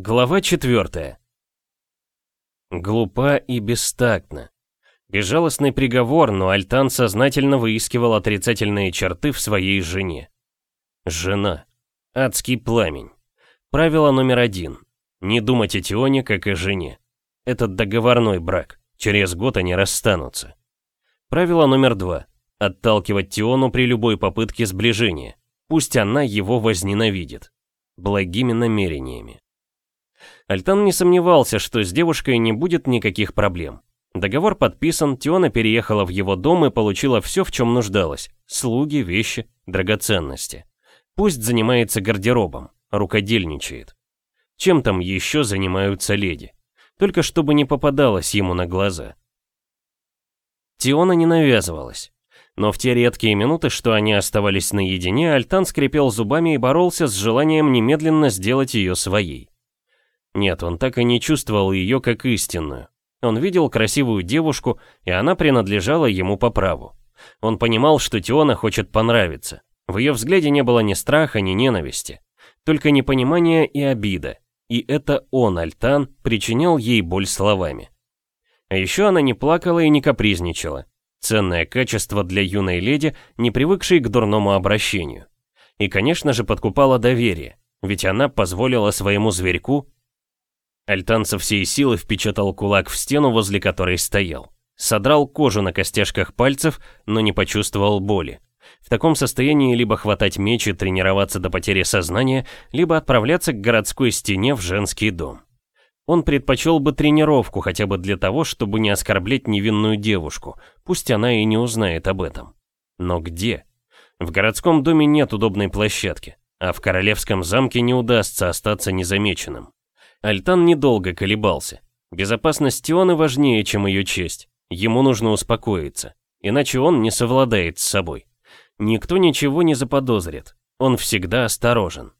Глава 4. Глупа и бестактна. Безжалостный приговор, но Альтан сознательно выискивал отрицательные черты в своей жене. Жена. Адский пламень. Правило номер один. Не думать о Тионе, как о жене. Этот договорной брак. Через год они расстанутся. Правило номер два. Отталкивать Тиону при любой попытке сближения. Пусть она его возненавидит. Благими намерениями. Альтан не сомневался, что с девушкой не будет никаких проблем. Договор подписан, Тиона переехала в его дом и получила все, в чем нуждалась. Слуги, вещи, драгоценности. Пусть занимается гардеробом, рукодельничает. Чем там еще занимаются леди? Только чтобы не попадалось ему на глаза. Тиона не навязывалась. Но в те редкие минуты, что они оставались наедине, Альтан скрипел зубами и боролся с желанием немедленно сделать ее своей. Нет, он так и не чувствовал ее как истинную. Он видел красивую девушку, и она принадлежала ему по праву. Он понимал, что Теона хочет понравиться. В ее взгляде не было ни страха, ни ненависти. Только непонимание и обида. И это он, Альтан, причинял ей боль словами. А еще она не плакала и не капризничала. Ценное качество для юной леди, не привыкшей к дурному обращению. И, конечно же, подкупала доверие, ведь она позволила своему зверьку Альтан со всей силы впечатал кулак в стену, возле которой стоял. Содрал кожу на костяшках пальцев, но не почувствовал боли. В таком состоянии либо хватать меч и тренироваться до потери сознания, либо отправляться к городской стене в женский дом. Он предпочел бы тренировку хотя бы для того, чтобы не оскорблять невинную девушку, пусть она и не узнает об этом. Но где? В городском доме нет удобной площадки, а в королевском замке не удастся остаться незамеченным. Альтан недолго колебался. Безопасность Тионы важнее, чем ее честь. Ему нужно успокоиться, иначе он не совладает с собой. Никто ничего не заподозрит. Он всегда осторожен.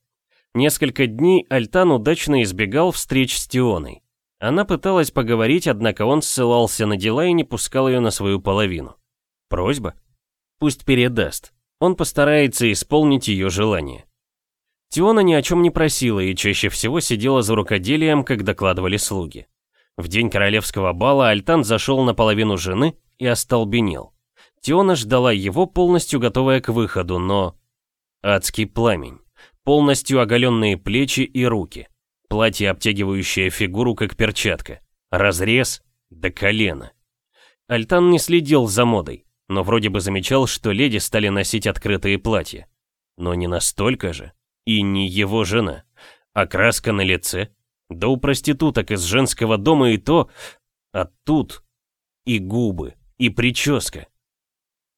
Несколько дней Альтан удачно избегал встреч с Тионой. Она пыталась поговорить, однако он ссылался на дела и не пускал ее на свою половину. Просьба? Пусть передаст. Он постарается исполнить ее желание. Тиона ни о чем не просила и чаще всего сидела за рукоделием, как докладывали слуги. В день королевского бала Альтан зашел наполовину жены и остолбенел. Тиона ждала его, полностью готовая к выходу, но... Адский пламень. Полностью оголенные плечи и руки. Платье, обтягивающее фигуру, как перчатка. Разрез до колена. Альтан не следил за модой, но вроде бы замечал, что леди стали носить открытые платья. Но не настолько же. И не его жена. А краска на лице? Да у проституток из женского дома и то... А тут... И губы, и прическа.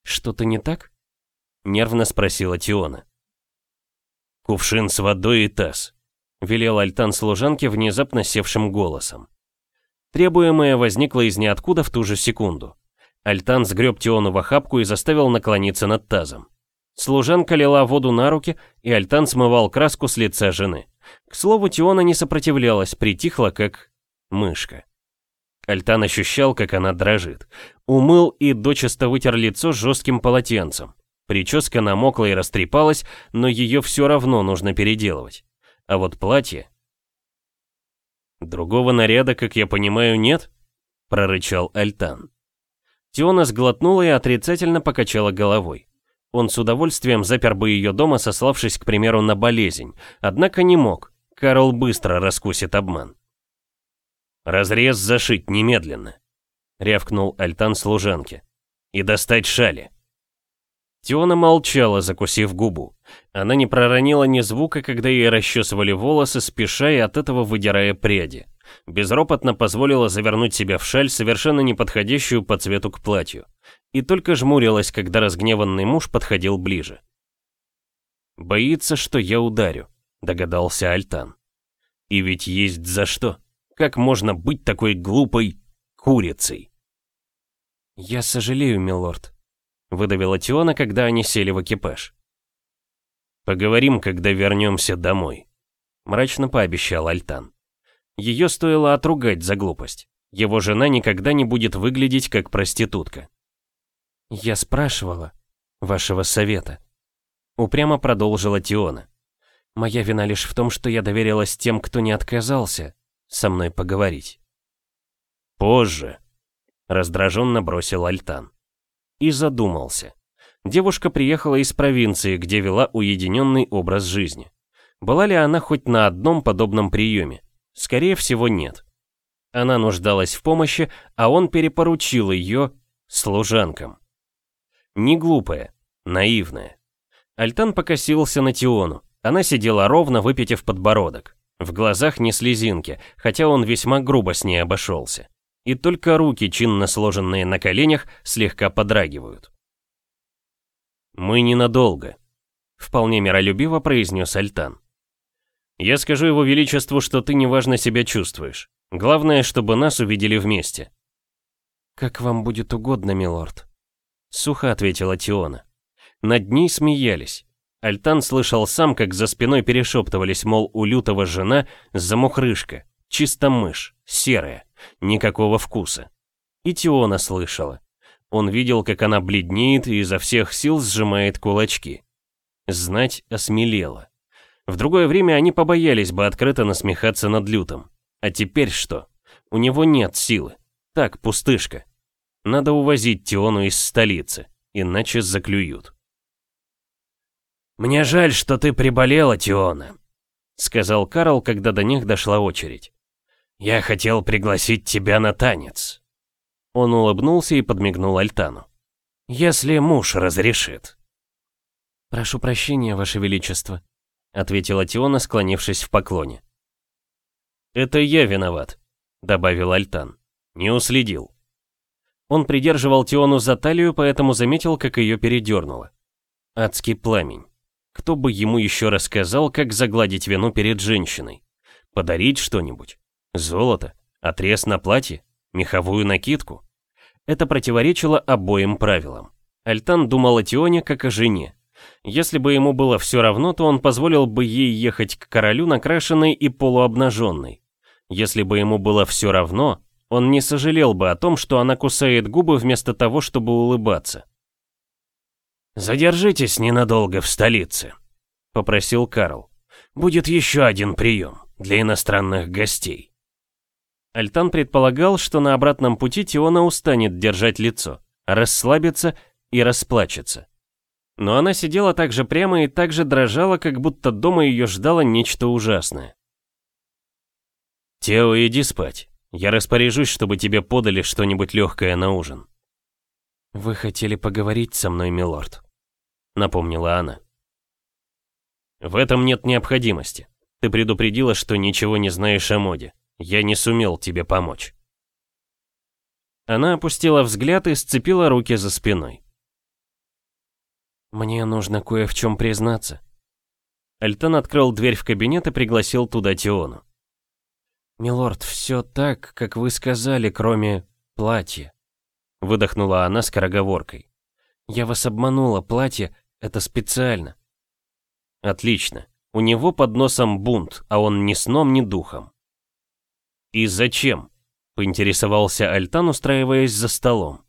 «Что-то не так?» — нервно спросила Тиона. «Кувшин с водой и таз», — велел Альтан служанке внезапно севшим голосом. Требуемое возникло из ниоткуда в ту же секунду. Альтан сгреб Тиону в охапку и заставил наклониться над тазом. Служанка лила воду на руки, и Альтан смывал краску с лица жены. К слову, Тиона не сопротивлялась, притихла, как мышка. Альтан ощущал, как она дрожит. Умыл и дочисто вытер лицо жестким полотенцем. Прическа намокла и растрепалась, но ее все равно нужно переделывать. А вот платье... «Другого наряда, как я понимаю, нет?» — прорычал Альтан. Тиона сглотнула и отрицательно покачала головой. Он с удовольствием запер бы ее дома, сославшись, к примеру, на болезнь. Однако не мог. Карл быстро раскусит обман. «Разрез зашить немедленно», — рявкнул Альтан служанке. «И достать шали». Тиона молчала, закусив губу. Она не проронила ни звука, когда ей расчесывали волосы, спеша и от этого выдирая пряди. Безропотно позволила завернуть себя в шаль, совершенно не подходящую по цвету к платью и только жмурилась, когда разгневанный муж подходил ближе. «Боится, что я ударю», — догадался Альтан. «И ведь есть за что. Как можно быть такой глупой курицей?» «Я сожалею, милорд», — выдавила Тиона, когда они сели в экипаж. «Поговорим, когда вернемся домой», — мрачно пообещал Альтан. Ее стоило отругать за глупость. Его жена никогда не будет выглядеть как проститутка. «Я спрашивала вашего совета», — упрямо продолжила Тиона. Моя вина лишь в том, что я доверилась тем, кто не отказался со мной поговорить. Позже, раздраженно бросил Альтан. И задумался. Девушка приехала из провинции, где вела уединенный образ жизни. Была ли она хоть на одном подобном приеме? Скорее всего, нет. Она нуждалась в помощи, а он перепоручил ее служанкам. Не глупая, наивная. Альтан покосился на Тиону. Она сидела ровно, выпитив подбородок. В глазах не слезинки, хотя он весьма грубо с ней обошелся. И только руки, чинно сложенные на коленях, слегка подрагивают. «Мы ненадолго», — вполне миролюбиво произнес Альтан. «Я скажу его величеству, что ты неважно себя чувствуешь. Главное, чтобы нас увидели вместе». «Как вам будет угодно, милорд», — сухо ответила Тиона. Над ней смеялись. Альтан слышал сам, как за спиной перешептывались, мол, у лютого жена замухрышка, чисто мышь, серая, никакого вкуса. И Тиона слышала. Он видел, как она бледнеет и изо всех сил сжимает кулачки. Знать осмелела. В другое время они побоялись бы открыто насмехаться над лютым. А теперь что? У него нет силы. Так, пустышка. Надо увозить Тиону из столицы, иначе заклюют. «Мне жаль, что ты приболела, Тиона», — сказал Карл, когда до них дошла очередь. «Я хотел пригласить тебя на танец». Он улыбнулся и подмигнул Альтану. «Если муж разрешит». «Прошу прощения, Ваше Величество», — ответила Тиона, склонившись в поклоне. «Это я виноват», — добавил Альтан. «Не уследил». Он придерживал Тиону за талию, поэтому заметил, как ее передернуло. Адский пламень. Кто бы ему еще рассказал, как загладить вину перед женщиной? Подарить что-нибудь? Золото? Отрез на платье? Меховую накидку? Это противоречило обоим правилам. Альтан думал о Тионе как о жене. Если бы ему было все равно, то он позволил бы ей ехать к королю накрашенной и полуобнаженной. Если бы ему было все равно, он не сожалел бы о том, что она кусает губы вместо того, чтобы улыбаться. «Задержитесь ненадолго в столице», — попросил Карл. «Будет еще один прием для иностранных гостей». Альтан предполагал, что на обратном пути Тиона устанет держать лицо, расслабится и расплачется. Но она сидела так же прямо и так же дрожала, как будто дома ее ждало нечто ужасное. «Тео, иди спать. Я распоряжусь, чтобы тебе подали что-нибудь легкое на ужин». «Вы хотели поговорить со мной, милорд», — напомнила она. «В этом нет необходимости. Ты предупредила, что ничего не знаешь о моде. Я не сумел тебе помочь». Она опустила взгляд и сцепила руки за спиной. «Мне нужно кое в чем признаться». Альтан открыл дверь в кабинет и пригласил туда Тиону. «Милорд, все так, как вы сказали, кроме платья». Выдохнула она скороговоркой. «Я вас обманула, платье — это специально». «Отлично. У него под носом бунт, а он ни сном, ни духом». «И зачем?» — поинтересовался Альтан, устраиваясь за столом.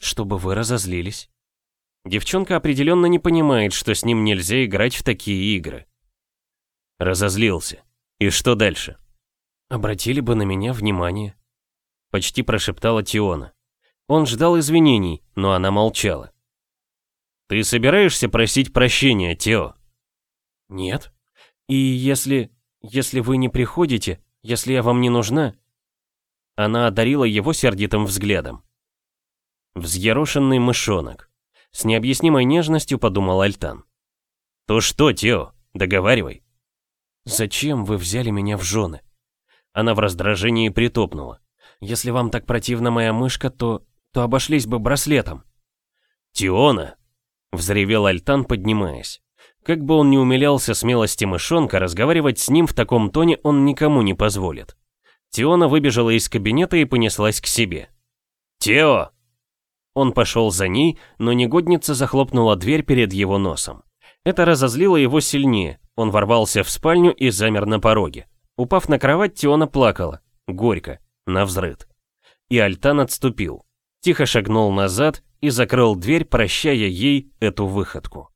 «Чтобы вы разозлились». Девчонка определенно не понимает, что с ним нельзя играть в такие игры. Разозлился. И что дальше? Обратили бы на меня внимание. Почти прошептала Тиона. Он ждал извинений, но она молчала. «Ты собираешься просить прощения, Тео?» «Нет. И если... если вы не приходите, если я вам не нужна...» Она одарила его сердитым взглядом. Взъерошенный мышонок. С необъяснимой нежностью подумал Альтан. «То что, Тео? Договаривай». «Зачем вы взяли меня в жены?» Она в раздражении притопнула. «Если вам так противна моя мышка, то то обошлись бы браслетом. «Тиона!» — взревел Альтан, поднимаясь. Как бы он ни умилялся смелости мышонка, разговаривать с ним в таком тоне он никому не позволит. Тиона выбежала из кабинета и понеслась к себе. «Тео!» Он пошел за ней, но негодница захлопнула дверь перед его носом. Это разозлило его сильнее. Он ворвался в спальню и замер на пороге. Упав на кровать, Тиона плакала. Горько. Навзрыд. И Альтан отступил тихо шагнул назад и закрыл дверь, прощая ей эту выходку.